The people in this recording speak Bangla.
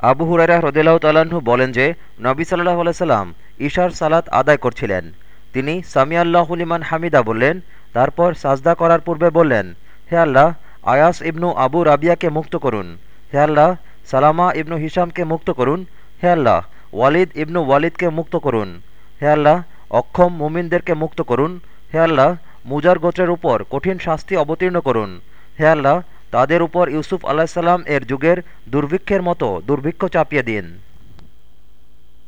আবু হুরাইরা হ্রদিল্লাহ তাল্লাহ্ন বলেন যে, নবী সাল্লাহ আলাইসাল্লাম ঈশার সালাত আদায় করছিলেন। তিনি সামিয়াল্লাহুলিমান হামিদা বললেন, তারপর সাজদা করার পূর্বে বললেন, হে আল্লাহ, আয়াস ইবনু আবু রাবিয়াকে মুক্ত করুন। হে আল্লাহ, সালামা ইবনু হিসামকে মুক্ত করুন। হে আল্লাহ, ওয়ালিদ ইবনু ওয়ালিদকে মুক্ত করুন। হে আল্লাহ, অক্ষম মুমিনদেরকে মুক্ত করুন। হে আল্লাহ, মুজার গোত্রের উপর কঠিন শাস্তি অবতীর্ণ করুন। হে আল্লাহ তাদের উপর ইউসুফ আলাহিসাল্লাম এর যুগের দুর্ভিক্ষের মতো দুর্ভিক্ষ চাপিয়ে দিন।